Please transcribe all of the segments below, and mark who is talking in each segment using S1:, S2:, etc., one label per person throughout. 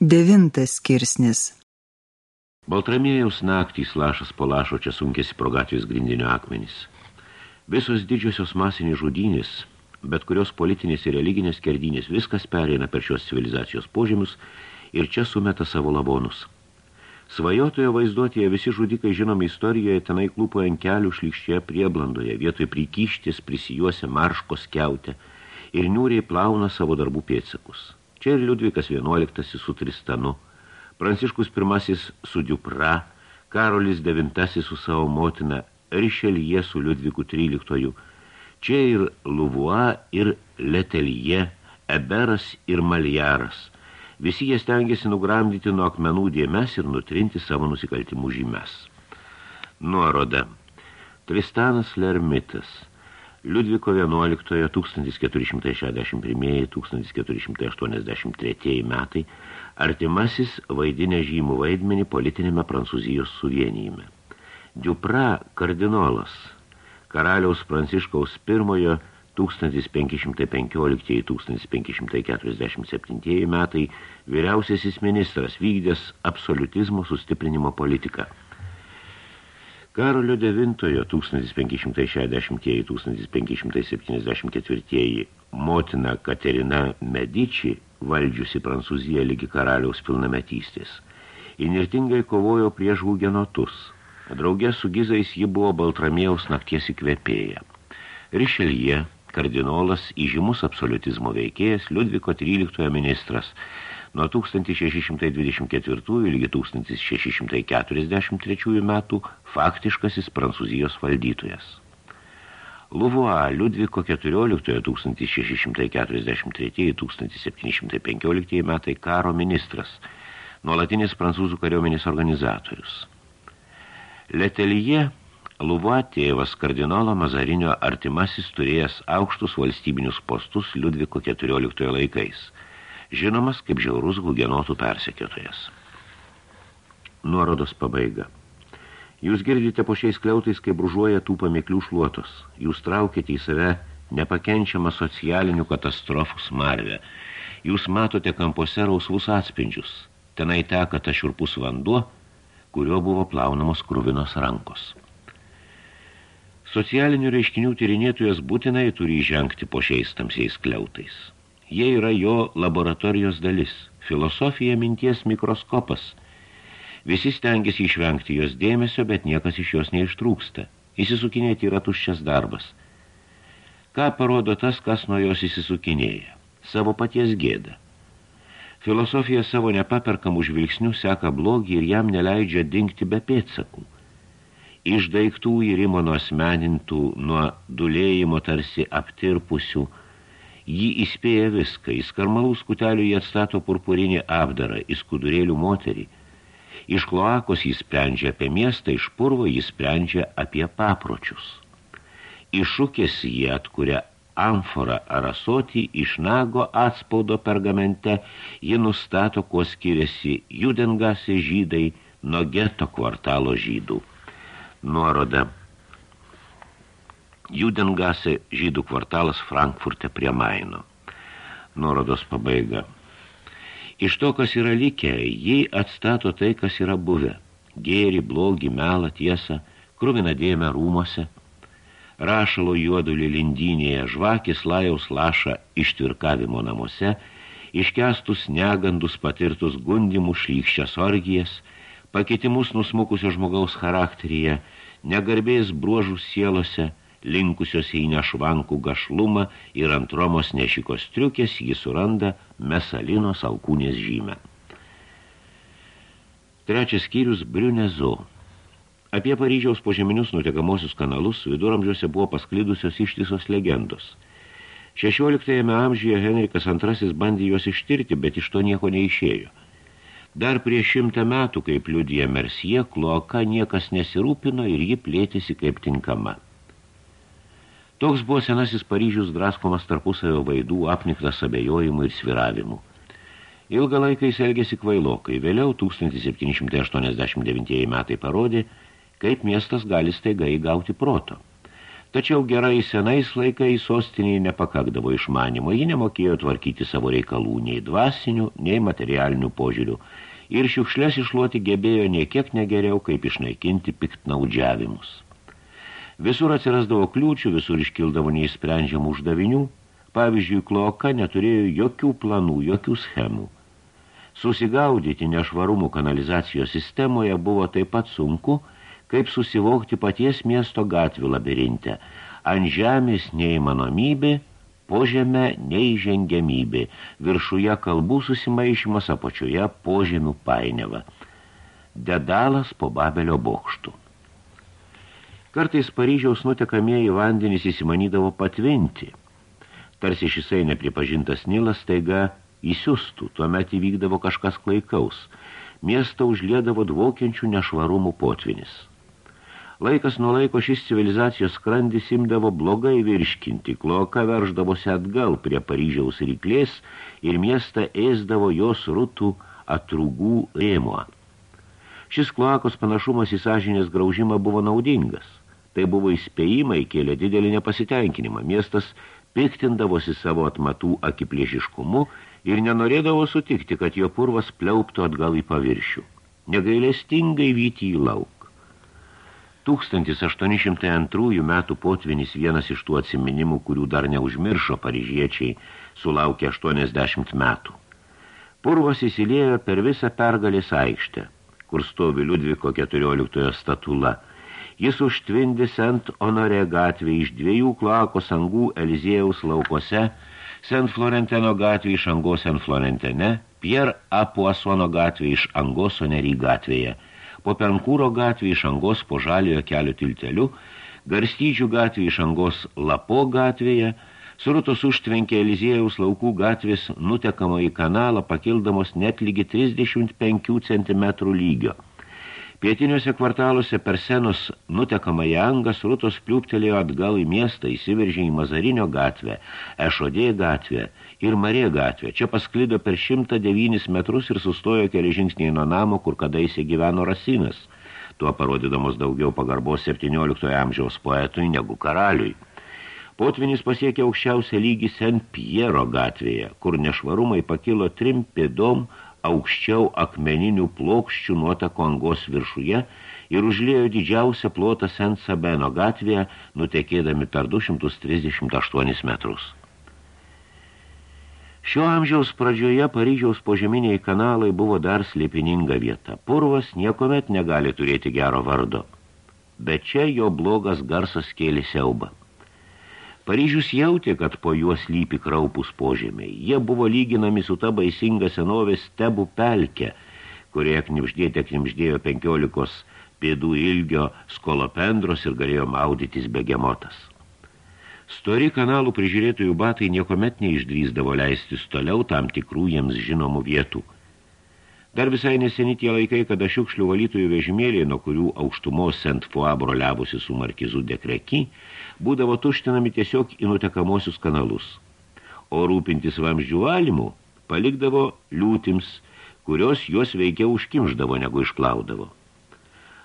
S1: Devintas skirsnis
S2: Baltramėjaus naktys lašas po lašo čia sunkėsi pro gatvės grindinio akmenys. Visos didžiosios masinės žudynės, bet kurios politinės ir religinės kerdynės, viskas pereina per šios civilizacijos požemius ir čia sumeta savo labonus. Svajotojo vaizduotėje visi žudikai žinomi istorijoje tenai klūpo ant kelių šlykščioje prieblandoje, vietoj prikyštis prisijuose marškos keutę ir niūriai plauna savo darbų pėtsakus. Čia ir Liudvikas XI su Tristanu, Pranciškus I su Dupra, Karolis IX su savo motina, Rišelyje su Liudviku XIII, čia ir Luvua ir Letelyje, Eberas ir Maljaras. Visi jie stengiasi nugramdyti nuo akmenų dėmes ir nutrinti savo nusikaltimų žymes. Nuoroda. Tristanas Lermitas – Liudviko 11 1461-1483 metai artimasis vaidinė žymų vaidmenį politinėme Prancūzijos suvienijime. Dupra kardinolas, karaliaus Pranciškaus I 1515-1547 metai vyriausiasis ministras vykdęs absolutizmo sustiprinimo politiką – Karolio IX 1560-1574 motina Katerina Medici, valdžiusi Prancūziją lygi karaliaus pilnametystės, inirtingai kovojo prieš hugenotus. Draugė su gizais ji buvo Baltramėjaus nakties įkvėpėja. Rišelje, kardinolas, įžymus absolutizmo veikėjas, Liudviko XIII ministras – Nuo 1624 iki 1643 metų faktiškasis Prancūzijos valdytojas. Luvua Liudviko 14 1643-1715 metai karo ministras, nuolatinis prancūzų kariuomenės organizatorius. Letelyje Luvua tėvas kardinolo Mazarinio artimasis turėjęs aukštus valstybinius postus Liudviko 14 laikais – žinomas kaip žiaurus hugenotų persekiotojas. Nuorodos pabaiga. Jūs girdite po šiais kliautais, kaip bružuoja tų pamėklių šluotos. Jūs traukite į save nepakenčiamą socialinių katastrofų smarvę. Jūs matote kampuose rausvus atspindžius. Tenai teka ta šiurpus vanduo, kurio buvo plaunamos kruvinos rankos. Socialinių reiškinių tyrinėtojas būtinai turi žengti po šiais tamsiais kliautais. Jie yra jo laboratorijos dalis, filosofija minties mikroskopas. Visi stengiasi išvengti jos dėmesio, bet niekas iš jos neištrūksta. Įsisukinėti yra tuščias darbas. Ką parodo tas, kas nuo jos įsisukinėja? Savo paties gėdą. Filosofija savo nepaperkamų žvilgsnių seka blogį ir jam neleidžia dingti be pėdsakų. Iš daiktų įrimo nuo asmenintų, nuo dulėjimo tarsi aptirpusių, Jį įspėja viską, į skarmalų skutelių jį atstato purpurinį apdarą, į skudurėlių moterį. Iš kloakos jis sprendžia apie miestą, iš purvo jis sprendžia apie papročius. Iššūkės jį atkuria amforą ar asotį, iš nago atspaudo pergamente ji nustato, kuo skiriasi judengasi žydai nuo geto kvartalo žydų. Nuoroda Judengase žydų kvartalas Frankfurte prie Maino. Nuorodos pabaiga. Iš to, kas yra likę, jį atstato tai, kas yra buvę. Gėri, blogį, melą, tiesą, kruvina dėmę rūmose. Rašalo juodulį lindynėje, žvakis lajaus laša ištvirkavimo namuose, iškestus negandus patirtus gundimus šlykščias orgijas, pakeitimus nusmukusio žmogaus charakteryje, negarbės bruožų sielose – linkusios į nešvankų gašlumą ir ant Romos nešikos triukės jį suranda mesalinos alkūnės žymę. Trečias skyrius Briunezo. Apie Paryžiaus požeminius nutekamosius kanalus viduramžiuose buvo pasklidusios ištisos legendos. 16 amžiuje Henrikas II bandė juos ištirti, bet iš to nieko neišėjo. Dar prieš šimtą metų, kaip liudija Mersie, kloaka niekas nesirūpino ir ji plėtėsi kaip tinkama. Toks buvo senasis Paryžius draskomas tarpusavio vaidų, apniktas abejojimų ir sviravimų. Ilgą laiką jis elgėsi kvailokai, vėliau 1789 metai parodė, kaip miestas gali staiga įgauti proto. Tačiau gerai senais laikais sostiniai nepakakdavo išmanimo, ji nemokėjo tvarkyti savo reikalų nei dvasinių, nei materialinių požiūrių ir šiukšlės išluoti gebėjo niekiek negeriau, kaip išnaikinti piktnaudžiavimus. Visur atsirasdavo kliūčių, visur iškildavo neįsprendžiamų uždavinių, pavyzdžiui, kloka neturėjo jokių planų, jokių schemų. Susigaudyti nešvarumų kanalizacijos sistemoje buvo taip pat sunku, kaip susivokti paties miesto gatvių labirinte. Ant žemės neįmanomybė, po žemę neįžengiamybė, viršuje kalbų susimaišymas, apačioje požemių painiava. Dedalas po Babelio bokštų. Kartais Paryžiaus nutekamieji vandenys įsimanydavo patvinti. Tarsi šisai nepripažintas Nilas taiga įsiustų, tuomet įvykdavo kažkas klaikaus. Miestą užliedavo dvokiančių nešvarumų potvinis. Laikas nuo laiko šis civilizacijos skrandis imdavo blogai virškinti, kloka verždavosi atgal prie Paryžiaus ryklės ir miestą ėsdavo jos rūtų atrūgų rėmuo. Šis kloakos panašumas į sąžinės graužimą buvo naudingas. Tai buvo įspėjimai, kėlė didelį nepasitenkinimą. Miestas piktindavosi savo atmatų akiplėžiškumu ir nenorėdavo sutikti, kad jo purvas pliauptų atgal į paviršių. Negailestingai vyti į lauk. 1802 metų potvinis vienas iš tų atsiminimų, kurių dar neužmiršo paryžiečiai, sulaukė 80 metų. Purvas įsilėjo per visą pergalės aikštę, kur stovi Liudviko 14 statula. Jis užtvindė Sent Honorė gatvė iš dviejų kloakos angų Eliziejaus laukose, Sent Florenteno gatvė iš Angos Sent Florentene, Pierre Apuasono gatvė iš Angos Sonery gatvėje – po Penkūro gatvį iš Angos po Žaliojo kelio tilteliu, Garstydžių gatvį iš Angos Lapo gatvėje, Surutos užtvenkė Eliziejaus laukų gatvės nutekamo į kanalą, pakildamos net lygi 35 cm lygio – Pietiniuose kvartaluose per senos nutekama į angas, rūtos pliūptelėjo atgal į miestą, įsiveržė į Mazarinio gatvę, Ešodė gatvę ir Marė gatvę. Čia pasklido per 109 metrus ir sustojo keli žingsniai nuo namo, kur kadaise gyveno Rasinas, tuo parodydamos daugiau pagarbos 17 amžiaus poetui negu karaliui. Potvinis pasiekė aukščiausią lygį Sen Piero gatvėje, kur nešvarumai pakilo trim pėdom aukščiau akmeninių plokščių nuotako angos viršuje ir užlėjo didžiausią plotą Sent Sabeno gatvėje, nutekėdami per 238 metrus. Šio amžiaus pradžioje Paryžiaus požeminiai kanalai buvo dar slėpininga vieta. Purvas niekomet negali turėti gero vardo, bet čia jo blogas garsas kėlė siaubą. Paryžius jautė, kad po juos lypi kraupus požemiai. Jie buvo lyginami su ta baisinga senovės stebų pelke, kurie knipždėte knipždėjo penkiolikos pėdų ilgio skolopendros ir galėjo maudytis begemotas. Stori kanalų prižiūrėtojų batai niekomet neišdrysdavo leistis toliau tam tikrų jiems žinomų vietų. Dar visai neseni tie laikai, kada šiukšlių valytojų vežimėliai, nuo kurių aukštumos Sent Fuabro liavusi su markizu dekreki, būdavo tuštinami tiesiog į nutekamosius kanalus, o rūpintis vamzdžių valymų palikdavo liūtims, kurios juos veikiau užkimždavo negu išplaudavo.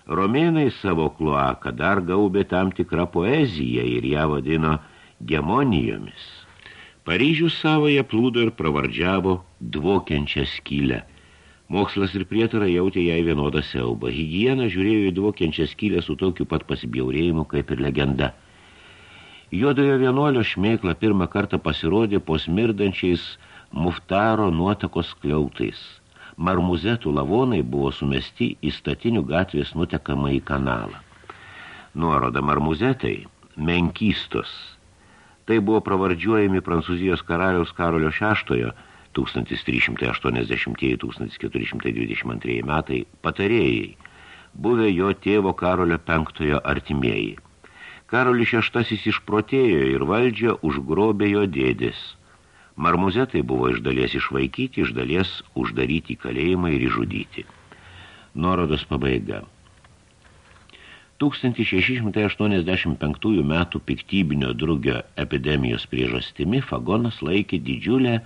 S2: Romėnai savo kloaką dar gaubė tam tikrą poeziją ir ją vadino gemonijomis. Paryžius savoje plūdo ir pravardžiavo dvokiančią skylę. Mokslas ir prietara jautė jai vienodą siaubą. Higiena žiūrėjo į dvokiančią skylę su tokiu pat pasibjaurėjimu kaip ir legenda – Juodojo vienuolio šmeikla pirmą kartą pasirodė po smirdančiais muftaro nuotakos kliautais. Marmuzetų lavonai buvo sumesti į statinių gatvės nutekamą į kanalą. Nuoroda marmuzetai – menkystos. Tai buvo pravardžiuojami Prancūzijos karaliaus Karolio VI 1380-1422 metai patarėjai, buvę jo tėvo Karolio V artimieji. Karolis šeštasis išprotėjo ir valdžią užgrobė jo dėdės. Marmuzetai buvo iš dalies išvaikyti, iš dalies uždaryti kalėjimą ir išžudyti. Nuorodos pabaiga. 1685 metų piktybinio drugio epidemijos priežastimi Fagonas laikė didžiulę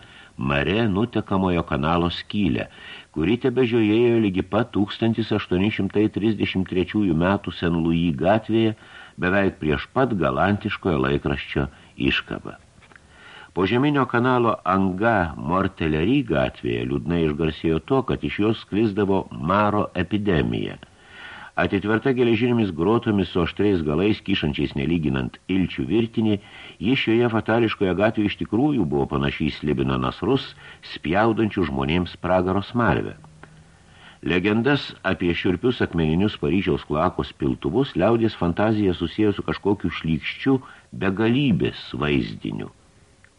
S2: mare nutekamojo kanalo skylę, kuri tebežiojėjo lygi pat 1833 metų Sen Louis gatvėje beveik prieš pat galantiškojo laikraščio iškabą. Po žeminio kanalo Anga Mortelerį gatvėje liūdnai išgarsėjo to, kad iš jos sklisdavo maro epidemija. Atitverta geležinėmis grotomis su aštriais galais, kyšančiais nelyginant ilčių virtinį, ji šioje fatališkoje gatvėje iš tikrųjų buvo panašiai slibina nasrus, spjaudančių žmonėms pragaro smarvę. Legendas apie šiurpius akmeninius Paryžiaus klakos piltuvus liaudės fantazija susijęs su kažkokiu šlykščiu begalybės vaizdiniu.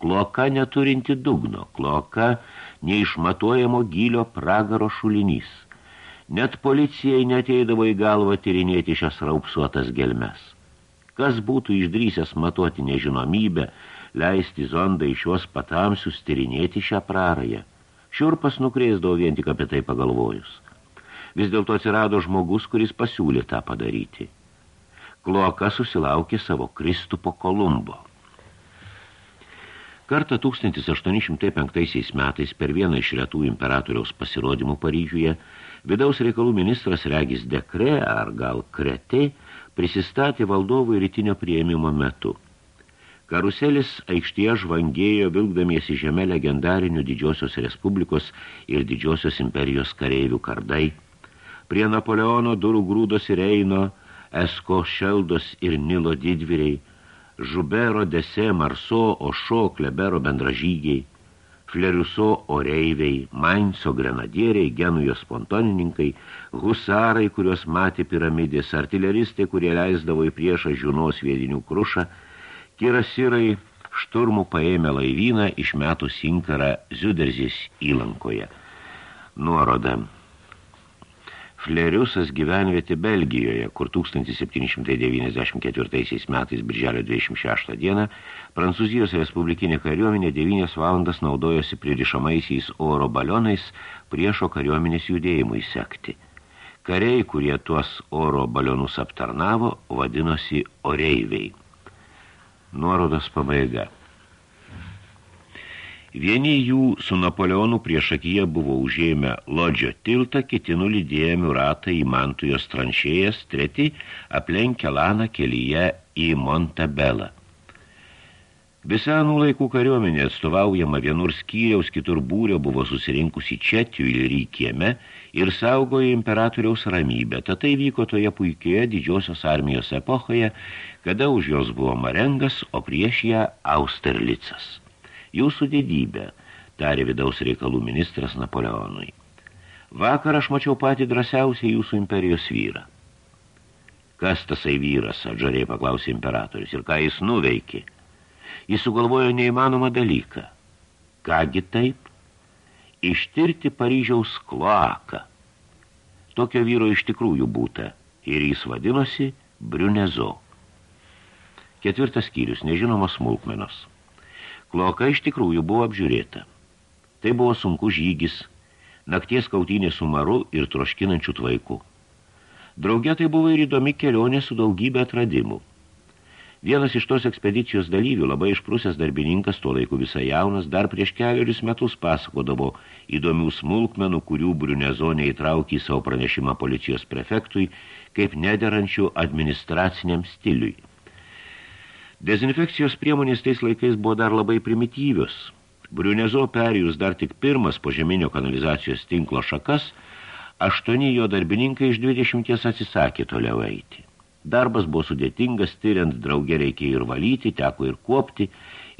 S2: Kloka neturinti dugno, kloka neišmatuojamo gylio pragaro šulinys. Net policijai neteidavo į galvą tyrinėti šias raupsuotas gelmes. Kas būtų išdrysęs matuoti nežinomybę, leisti zondą iš šios patamsius tyrinėti šią prarąją. Šiurpas nukrėsdavo vien tik apie tai pagalvojus vis dėlto atsirado žmogus, kuris pasiūlė tą padaryti. Kloaka susilaukė savo Kristupo Kolumbo. Kartą 1805 metais per vieną iš retų imperatoriaus pasirodymų Paryžiuje vidaus reikalų ministras Regis Dekre ar gal Krete prisistatė valdovų rytinio prieimimo metu. Karuselis aikštėje žvangėjo vilkdamiesi žemė legendarinių didžiosios respublikos ir didžiosios imperijos kareivių kardai – Prie Napoleono durų grūdos ir Eino, Esko Šeldos ir Nilo didvyriai, Žubero, Dese, Marso, Ošo, Klebero bendražygiai, Fleriuso oreiviai, Mainso grenadieriai, Genujos pontonininkai, husarai, kuriuos matė piramidės, artileristai, kurie leisdavo į priešą žiūnos vėdinių krušą, kirasirai, šturmų paėmė laivyną, išmetus inkarą Ziuderzės įlankoje. Nuoroda Fleriusas gyvenvietė Belgijoje, kur 1794 metais birželio 26 dieną Prancūzijos Respublikinė kariuomenė 9 valandas naudojosi pririšamaisiais oro balionais priešo kariuomenės judėjimui sekti. Kariai, kurie tuos oro balionus aptarnavo, vadinosi oreiviai. Nuorodos pabaiga. Vieni jų su Napoleonu priešakyje buvo užėmę Lodžio tiltą, kiti nulydėję Miuratą į Mantujos tranšėjas, treti aplenkę Laną kelyje į Montabelą. Visa anų laikų kariuomenė atstovaujama vienur skyriaus, kitur būrio buvo susirinkusi čia Tuilery kieme ir saugojo imperatoriaus ramybę. Tad tai vyko toje puikioje didžiosios armijos epochoje, kada už jos buvo Marengas, o prieš ją Austerlicas. Jūsų didybė, tarė vidaus reikalų ministras Napoleonui. Vakar aš mačiau patį drąsiausią jūsų imperijos vyrą. Kas tasai vyras, atžariai paklausė imperatorius, ir ką jis nuveikė? Jis sugalvojo neįmanomą dalyką. Kągi taip? Ištirti Paryžiaus kloaką. Tokio vyro iš tikrųjų būta, ir jis vadinosi Briunezo. Ketvirtas skyrius, nežinomos smulkmenos. Kloaka iš tikrųjų buvo apžiūrėta. Tai buvo sunku žygis, nakties kautinė su maru ir troškinančių tvaikų. Drauge tai buvo ir įdomi kelionė su daugybė atradimų. Vienas iš tos ekspedicijos dalyvių, labai išprusęs darbininkas, tuo laiku visai jaunas, dar prieš keliarius metus pasakodavo įdomių smulkmenų, kurių Briunezonė įtraukė į savo pranešimą policijos prefektui, kaip nederančių administraciniam stiliui. Dezinfekcijos priemonės tais laikais buvo dar labai primityvios. Briunezo perijus dar tik pirmas požeminio kanalizacijos tinklo šakas, aštuoni jo darbininkai iš dvidešimties atsisakė toliau eiti. Darbas buvo sudėtingas, tyriant draugė reikėjo ir valyti, teko ir kuopti,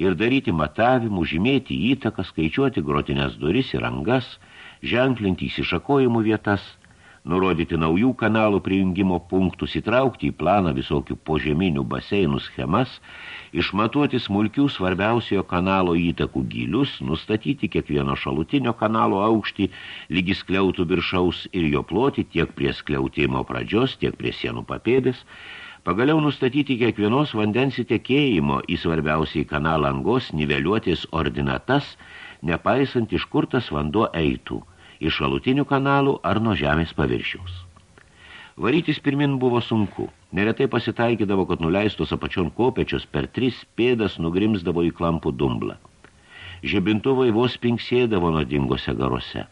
S2: ir daryti matavimų, žymėti įtaką, skaičiuoti grotinės duris ir angas, ženklinti įsišakojimų vietas – nurodyti naujų kanalų prijungimo punktus, įtraukti į planą visokių požeminių baseinų schemas, išmatuoti smulkių svarbiausiojo kanalo įtakų gilius, nustatyti kiekvieno šalutinio kanalo aukštį, lygi skliautų viršaus ir jo ploti tiek prie skliautimo pradžios, tiek prie sienų papėdės, pagaliau nustatyti kiekvienos vandens įtekėjimo į svarbiausiai kanalą angos niveliuotis ordinatas, nepaisant iš kur tas vanduo eitų – iš šalutinių kanalų ar nuo žemės paviršiaus. Varytis pirmin buvo sunku. Neretai pasitaikydavo, kad nuleistos apačion kopečios per tris pėdas nugrimsdavo į klampų dumblą. Žibintuvai vos pinksėdavo nuodingose garuose.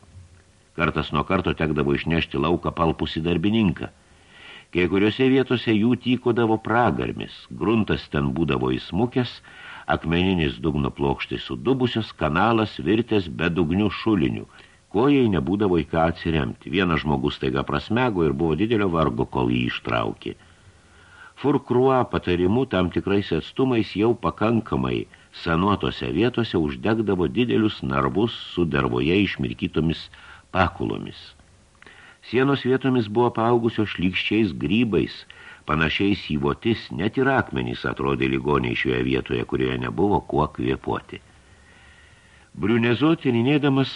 S2: Kartas nuo karto tekdavo išnešti lauką palpusį darbininką. Kai kuriuose vietose jų tykodavo pragarmis, gruntas ten būdavo įsmukęs, akmeninis dugno plokštai sudubusios, kanalas virtęs bedugnių šulinių, kojai nebūdavo į ką atsiremti. Vienas žmogus taiga prasmego ir buvo didelio vargo, kol jį ištraukė. Furkrua patarimu tam tikrais atstumais jau pakankamai senuotose vietose uždegdavo didelius narvus su dervoje išmirkytomis pakulomis. Sienos vietomis buvo paaugusios šlykščiais grybais, panašiais į votis, net ir akmenys atrodė ligoniai šioje vietoje, kurioje nebuvo kuo kvėpuoti. Briunezo tirinėdamas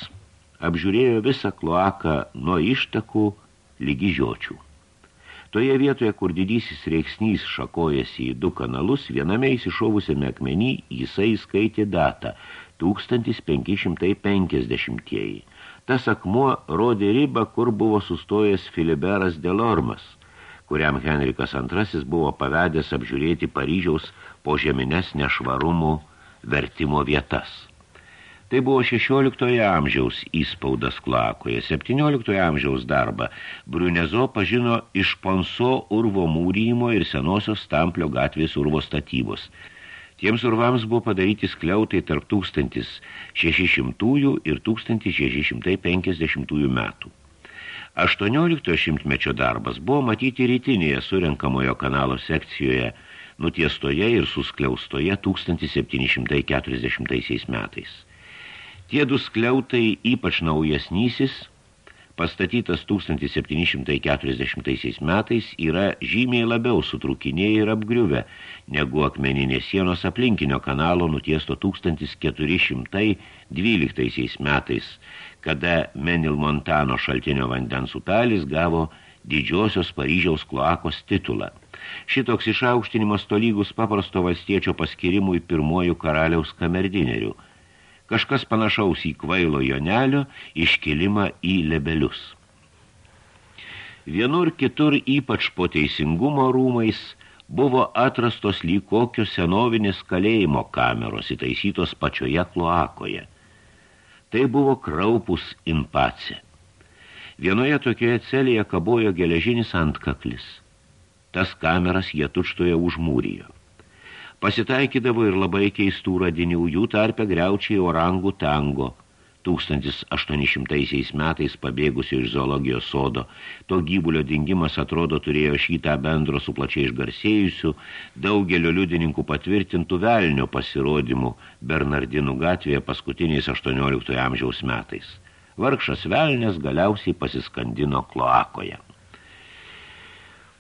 S2: apžiūrėjo visą kloaką nuo ištakų lygi žiočių. Toje vietoje, kur didysis reiksnys šakojasi į du kanalus, viename įsišovusiame akmenį jisai skaitė datą 1550-ieji. Tas akmuo rodė ribą, kur buvo sustojęs Filiberas Delormas, kuriam Henrikas II buvo pavedęs apžiūrėti Paryžiaus po žemines nešvarumų vertimo vietas. Tai buvo 16 amžiaus įspaudas Klakoje, 17 amžiaus darbą. Brunezo pažino iš Ponso urvo mūrymo ir senosios Stamplio gatvės urvo statybos. Tiems urvams buvo padaryti skliautai tarp 1600 ir 1650 metų. 18 šimtmečio darbas buvo matyti rytinėje surenkamojo kanalo sekcijoje, nutiestoje ir suskliaustoje 1740 metais. Tie du skliautai, ypač naujesnysis, pastatytas 1740 metais, yra žymiai labiau sutrukinėję ir apgriuvę, negu akmeninės sienos aplinkinio kanalo nutiesto 1412 metais, kada Menilmontano šaltinio vandens upelis gavo didžiosios Paryžiaus kloakos titulą. Šitoks išaukštinimas tolygus paprasto valstiečio paskirimui pirmojų karaliaus kamerdinerių – kažkas panašaus į kvailo jonelio iškilimą į lebelius. Vienur kitur, ypač po teisingumo rūmais, buvo atrastos lyg kokios senovinės kalėjimo kameros įtaisytos pačioje kloakoje. Tai buvo kraupus impacė. Vienoje tokioje celėje kabojo geležinis antkaklis. Tas kameras jie tučtoje užmūrijo. Pasitaikydavo ir labai keistų radinių, jų tarpe greučiai orangų tango. 1800 metais pabėgusio iš zoologijos sodo. To gyvulio dingimas atrodo turėjo šitą bendro su plačiai išgarsėjusių, daugelio liudininkų patvirtintų velnio pasirodymų Bernardinų gatvėje paskutiniais 18 amžiaus metais. Vargšas velnės galiausiai pasiskandino kloakoje.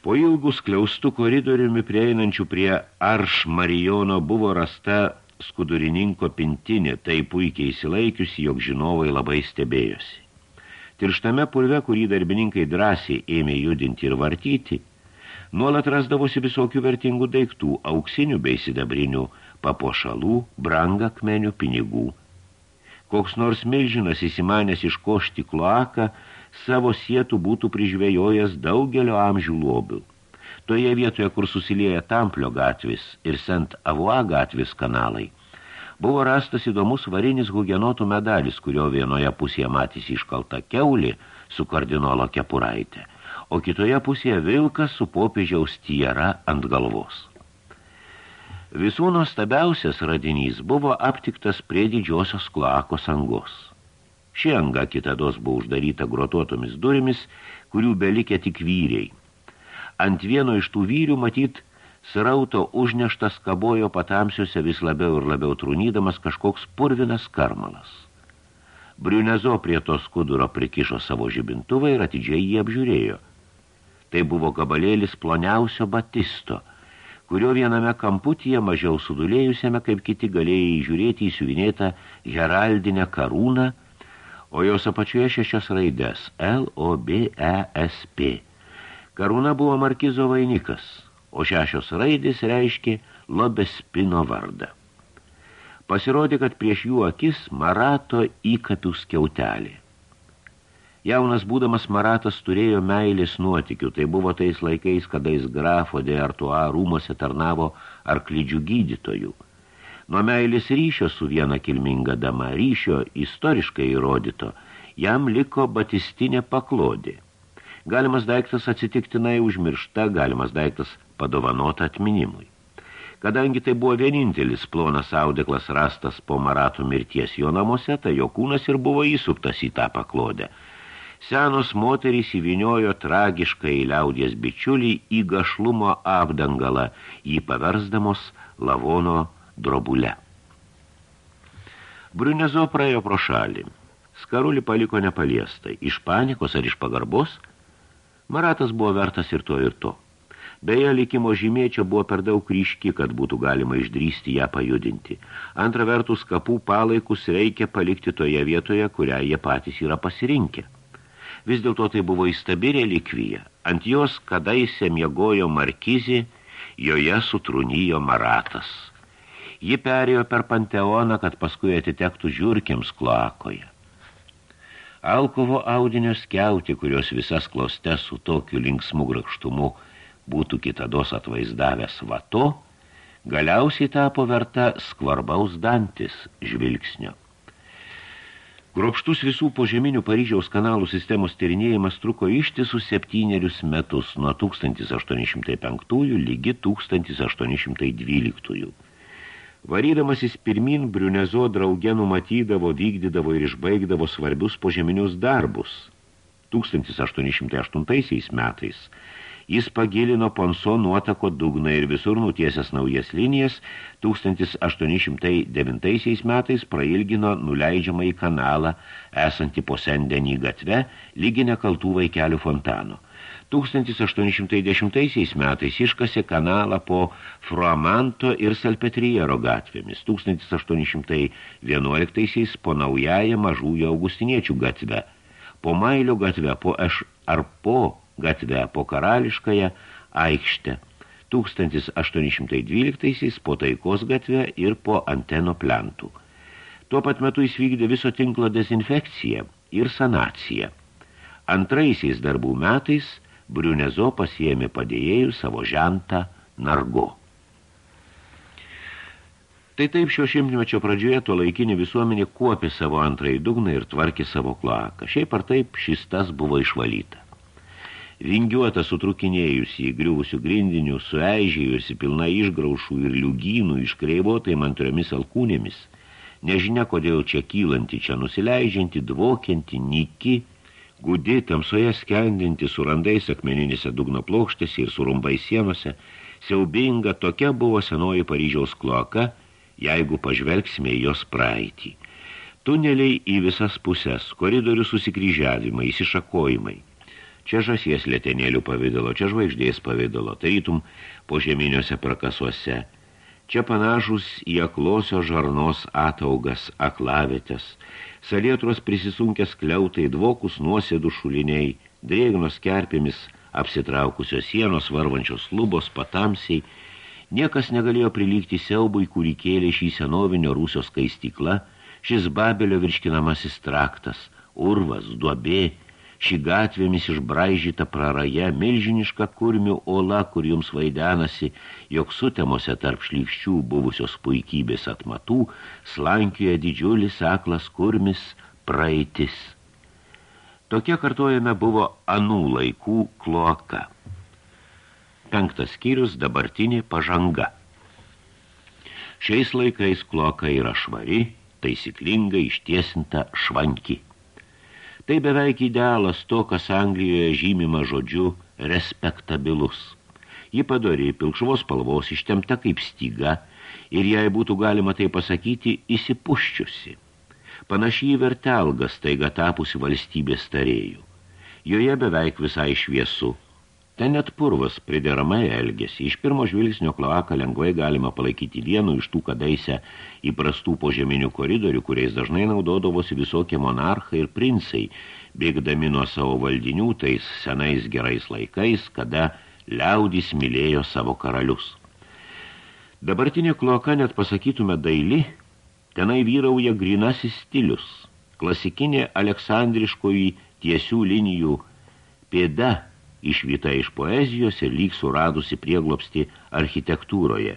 S2: Po ilgų skliaustų koridoriumi prieinančių prie Arš Marijono buvo rasta skudurininko pintinė, tai puikiai įsilaikiusi, jog žinovai labai stebėjosi. Tirštame purve, kurį darbininkai drąsiai ėmė judinti ir vartyti, nuolat rasdavosi visokių vertingų daiktų, auksinių bei sidabrinių papuošalų, brangakmenių pinigų. Koks nors milžinas įsimanęs iškošti kloaką, savo sietų būtų prižvėjojęs daugelio amžių lobių. Toje vietoje, kur susilieja Tamplio gatvės ir Sent Avua gatvės kanalai, buvo rastas įdomus varinis hugenotų medalis, kurio vienoje pusėje matys iškalta keulį su kardinolo kepuraitė, o kitoje pusėje vilkas su popiežiaus tiera ant galvos. Visų nuostabiausias radinys buvo aptiktas prie didžiosios klakos angos. Ši anga kitados buvo uždaryta grotuotomis durimis, kurių belikė tik vyriai. Ant vieno iš tų vyrių matyt srauto užneštas kabojo patamsiuose vis labiau ir labiau trūnydamas kažkoks purvinas karmalas. Briunezo prie to skuduro prikišo savo žibintuvą ir atidžiai jį apžiūrėjo. Tai buvo gabalėlis ploniausio batisto, kurio viename kamputyje mažiau sudulėjusiame, kaip kiti galėjai įžiūrėti įsiuvinėtą heraldinę karūną – o jos apačioje šešias raidės L, O, B, E, S, P. Karūna buvo markizo vainikas, o šešios raidės reiškė Lobespino vardą. Pasirodė, kad prieš jų akis Marato įkapių skiautelė. Jaunas būdamas Maratas turėjo meilės nuotikių, tai buvo tais laikais, kada jis grafo de Artoa rūmose tarnavo arklidžių gydytojų – Nuo meilės ryšio su viena kilminga dama ryšio istoriškai įrodyto, jam liko batistinė paklodė. Galimas daiktas atsitiktinai užmiršta, galimas daiktas padovanota atminimui. Kadangi tai buvo vienintelis plonas audeklas rastas po Marato mirties jo namuose, tai jo kūnas ir buvo įsuptas į tą paklodę. Senos moterys įviniojo tragiškai liaudies bičiulį į gašlumo apdangalą, jį paversdamos lavono drobule. Brunezo praėjo pro šalį. Skarulį paliko nepaliestai. Iš panikos ar iš pagarbos? Maratas buvo vertas ir to ir to. Beje, likimo žymė čia buvo per daug ryški, kad būtų galima išdrysti ją pajudinti. Antra vertus, kapų palaikus reikia palikti toje vietoje, kurią jie patys yra pasirinkę. Vis dėlto tai buvo įstabi relikvija. Ant jos kadaise miegojo markizį, joje sutrunijo maratas. Ji perėjo per panteoną, kad paskui atitektų žiūrkiams kloakoje. Alkovo audinio skiauti, kurios visas klostes su tokiu linksmu grakštumu – būtų kitados atvaizdavęs vato, galiausiai tapo verta skvarbaus dantis žvilgsnio. Gropštus visų požeminių Paryžiaus kanalų sistemos tyrinėjimas truko ištisus septynerius metus nuo 1805 lygi 1812. Varydamasis pirmin, Briunezo drauge numatydavo, vykdydavo ir išbaigdavo svarbius požeminius darbus. 1808 metais Jis pagilino Ponso nuotako dugną ir visur nutiesęs naujas linijas, 1809 metais prailgino nuleidžiamą į kanalą, esantį po sendenį gatve, lygi nekaltų vaikelių fontano. 1810 metais iškasė kanalą po Fruamanto ir Salpetriero gatvėmis, 1811 po naująją mažųjų augustiniečių gatvę, po Mailio gatvę, po Eš ar po gatvę po karališkąją aikštę, 1812 po taikos gatvę ir po anteno plentų. Tuo pat metu jis vykdė viso tinklo dezinfekciją ir sanaciją. Antraisiais darbų metais Briunezo pasiėmė padėjėjų savo žentą Nargo. Tai taip šio šimtmečio pradžioje to laikinė visuomenė kuopė savo antrąjį dugną ir tvarkė savo kloaką. Šiaip ar taip šis tas buvo išvalyta vingiuota sutrukinėjusi į griuvusių grindinių, sueižėjusi pilna išgraušų ir liugynų, iškreivotai mantriomis alkūnėmis, nežinia kodėl čia kylanti, čia nusileidžianti, dvokianti, niki, gudi, tamsoje skendinti su randais akmeninėse dugno plokštėse ir su rumbai sienose, siaubinga tokia buvo senoji Paryžiaus kloaka, jeigu pažvelgsime į jos praeitį. Tuneliai į visas pusės, koridorių susikryžiavimai, įsišakojimai – Čia žasies lėtenėlių pavidalo, čia žvaigždės pavidalo, tarytum po žeminiuose prakasuose. Čia panašus į aklosio žarnos ataugas, aklavėtės, salietros prisisunkęs kliautai, dvokus nuosėdų šuliniai, drėgnos kerpėmis, apsitraukusios sienos, varvančios lubos, patamsiai, niekas negalėjo prilygti siaubui, kurį kėlė šį senovinio rūsio skaistikla, šis babelio virškinamasis traktas, urvas, duobė, ši gatvėmis išbraižyta praraja, milžiniška kurmių ola, kur jums vaidenasi, jog sutemose tarp šlykščių buvusios puikybės atmatų, slankioje didžiulis aklas kurmis praeitis. Tokie kartojame buvo anų laikų kloaka. Penktas skyrius dabartinė pažanga. Šiais laikais kloaka yra švari, taisyklingai ištiesinta švanki. Tai beveik idealas to, kas Anglijoje žymima žodžiu respektabilus. Ji padori pilkšvos spalvos ištemta kaip styga ir jei būtų galima tai pasakyti, įsipuščiusi. Panašiai vertelgas taiga tapusi valstybės tarėjų. Joje beveik visai šviesu, Ten net purvas prideramai elgėsi. Iš pirmo žvilgsnio kloaką lengvai galima palaikyti vienu iš tų kadaise įprastų požeminių koridorių, kuriais dažnai naudodavosi visokie monarchai ir princai, bėgdami nuo savo valdinių tais senais gerais laikais, kada liaudis mylėjo savo karalius. Dabartinė kloaka net pasakytume daili, tenai vyrauja grinasis stilius, klasikinė aleksandriškoji tiesių linijų pėda – išvyta iš poezijos ir lyg suradusi prieglopsti architektūroje.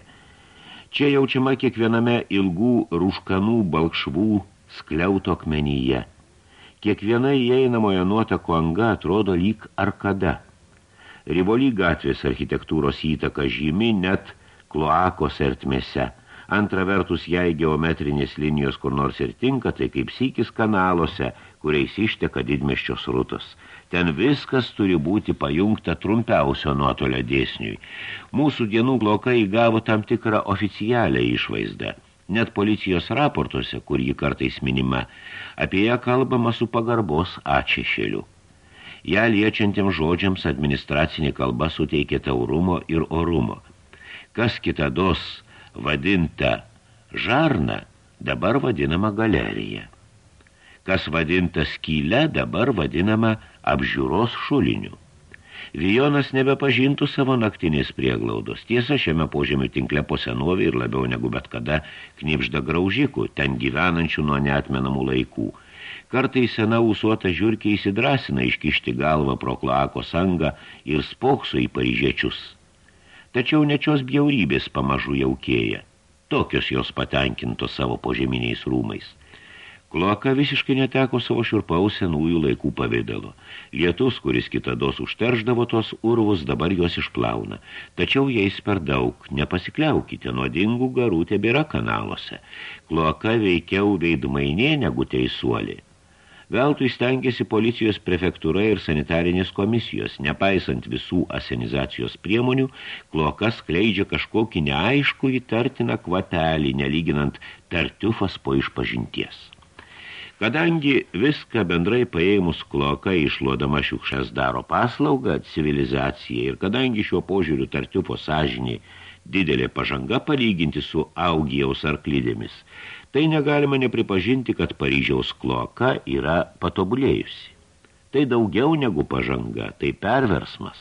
S2: Čia jaučiama kiekviename ilgų rūškanų balkšvų skliauto akmenyje. Kiekviena įeinamojo nuotako anga atrodo lyg arkada. Rivoly gatvės architektūros įtaka žymi net kloakos ertmėse. Antra vertus, jei geometrinės linijos kur nors ir tinka, tai kaip sykis kanaluose, kuriais išteka didmeščios rutos. Ten viskas turi būti pajungta trumpiausio nuotolio dėsniui. Mūsų dienų blokai įgavo tam tikrą oficialią išvaizdą – Net policijos raportuose, kur ji kartais minima, apie ją kalbama su pagarbos atšešėliu. Ja liečiantiems žodžiams administracinė kalba suteikė taurumo ir orumo. Kas kitados vadinta žarna, dabar vadinama galerija. Kas vadinta skyle, dabar vadinama apžiūros šuliniu. Vijonas nebepažintų savo naktinės prieglaudos. Tiesa, šiame požemių tinkle po senovį ir labiau negu bet kada knipžda graužikų, ten gyvenančių nuo neatmenamų laikų. Kartai sena ūsuota žiūrkė įsidrasina iškišti galvą pro kloako sangą ir spokso į paryžiečius. Tačiau nečios bjaurybės pamažu jaukėja. Tokios jos patenkintos savo požeminiais rūmais. Kloaka visiškai neteko savo širpaus senųjų laikų pavėdalo. Lietus, kuris kitados užterždavo tos urvus, dabar juos išplauna. Tačiau jais per daug, nepasikliaukite, nuodingų garų tebėra kanaluose. Kloaka veikiau veidmainė negu teisuolė. Veltui stengiasi policijos prefektūra ir sanitarinės komisijos, nepaisant visų asenizacijos priemonių, klokas kleidžia kažkokį neaiškų įtartiną kvatelį, nelyginant tartiufas po išpažinties. Kadangi viską bendrai paėmus kloka išluodama šiukšas daro paslaugą civilizacijai ir kadangi šiuo požiūriu tartiupo sąžiniai didelė pažanga palyginti su augijaus arklydėmis, tai negalima nepripažinti, kad Paryžiaus kloka yra patobulėjusi. Tai daugiau negu pažanga, tai perversmas.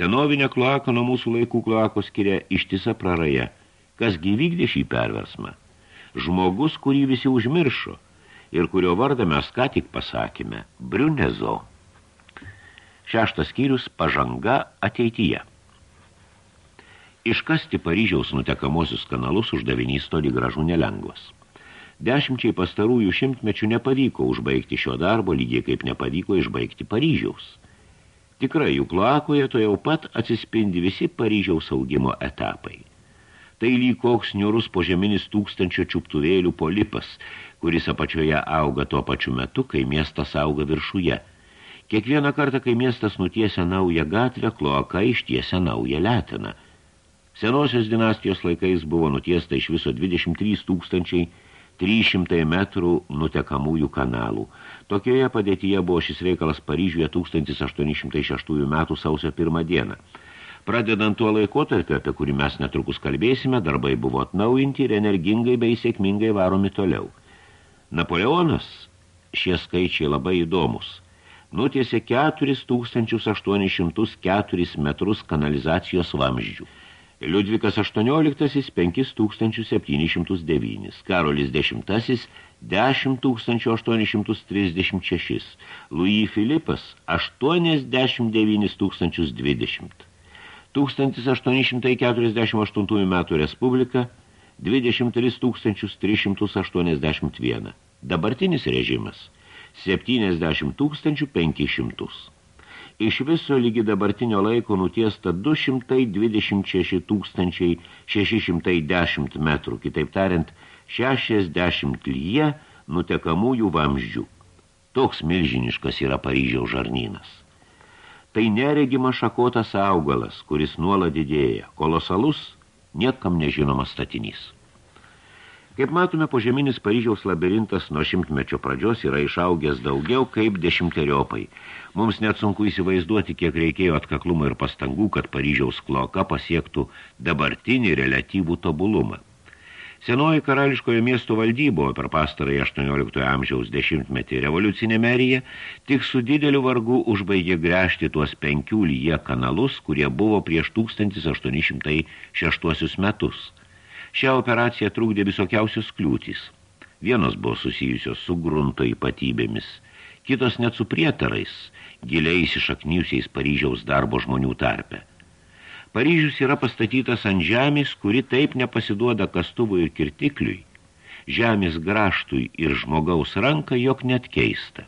S2: Senovinė kloaka nuo mūsų laikų kloakos skiria ištisa praraja. Kas gyvykdė šį perversmą? Žmogus, kurį visi užmiršo – ir kurio vardą mes ką tik pasakėme – Briunezo. Šeštas skyrius – pažanga ateityje. Iškasti Paryžiaus nutekamosius kanalus uždavinys toli gražu nelengvas. Dešimčiai pastarųjų šimtmečių nepavyko užbaigti šio darbo, lygiai kaip nepavyko išbaigti Paryžiaus. Tikrai, jų kloakoje to jau pat atsispindi visi Paryžiaus augimo etapai. Tai lyg koks niurus požeminis tūkstančio čiuptuvėlių polipas, kuris apačioje auga tuo pačiu metu, kai miestas auga viršuje. Kiekvieną kartą, kai miestas nutiesia naują gatvę, kloaka ištiesia naują letiną. Senosios dinastijos laikais buvo nutiesta iš viso 23 tūkstančiai 300 metrų nutekamųjų kanalų. Tokioje padėtyje buvo šis reikalas Paryžiuje 1806 metų sausio pirmą dieną. Pradedant tuo laikotarpiu, apie kurį mes netrukus kalbėsime, darbai buvo atnaujinti ir energingai bei sėkmingai varomi toliau. Napoleonas, šie skaičiai labai įdomus, nutiesė 4804 metrus kanalizacijos vamzdžių. Liudvikas 18 5709, Karolis 10 10836, Louis Filipas 89 020. 1848 metų Respublika 23 381. Dabartinis režimas 70 500. Iš viso lygi dabartinio laiko nutiesta 226 610 metrų, kitaip tariant, 60 lyje nutekamųjų vamzdžių. Toks milžiniškas yra Paryžiaus žarnynas. Tai neregima šakotas augalas, kuris nuolat didėja, kolosalus – niekam nežinomas statinys. Kaip matome, požeminis Paryžiaus labirintas nuo šimtmečio pradžios yra išaugęs daugiau kaip dešimteriopai. Mums net sunku įsivaizduoti, kiek reikėjo atkaklumo ir pastangų, kad Paryžiaus kloka pasiektų dabartinį relatyvų tobulumą. Senoji karališkojo miesto valdybo per pastarąjį 18 amžiaus dešimtmetį revoliucinė merija tik su dideliu vargu užbaigė gręžti tuos penkių lyje kanalus, kurie buvo prieš 1806 metus. Šią operaciją trūkdė visokiausios kliūtys. Vienos buvo susijusios su grunto ypatybėmis, kitos net su prietarais, giliai įsišakniusiais Paryžiaus darbo žmonių tarpe. Paryžius yra pastatytas ant žemės, kuri taip nepasiduoda kastuvui ir kirtikliui. žemės graštui ir žmogaus ranką, jog net keista.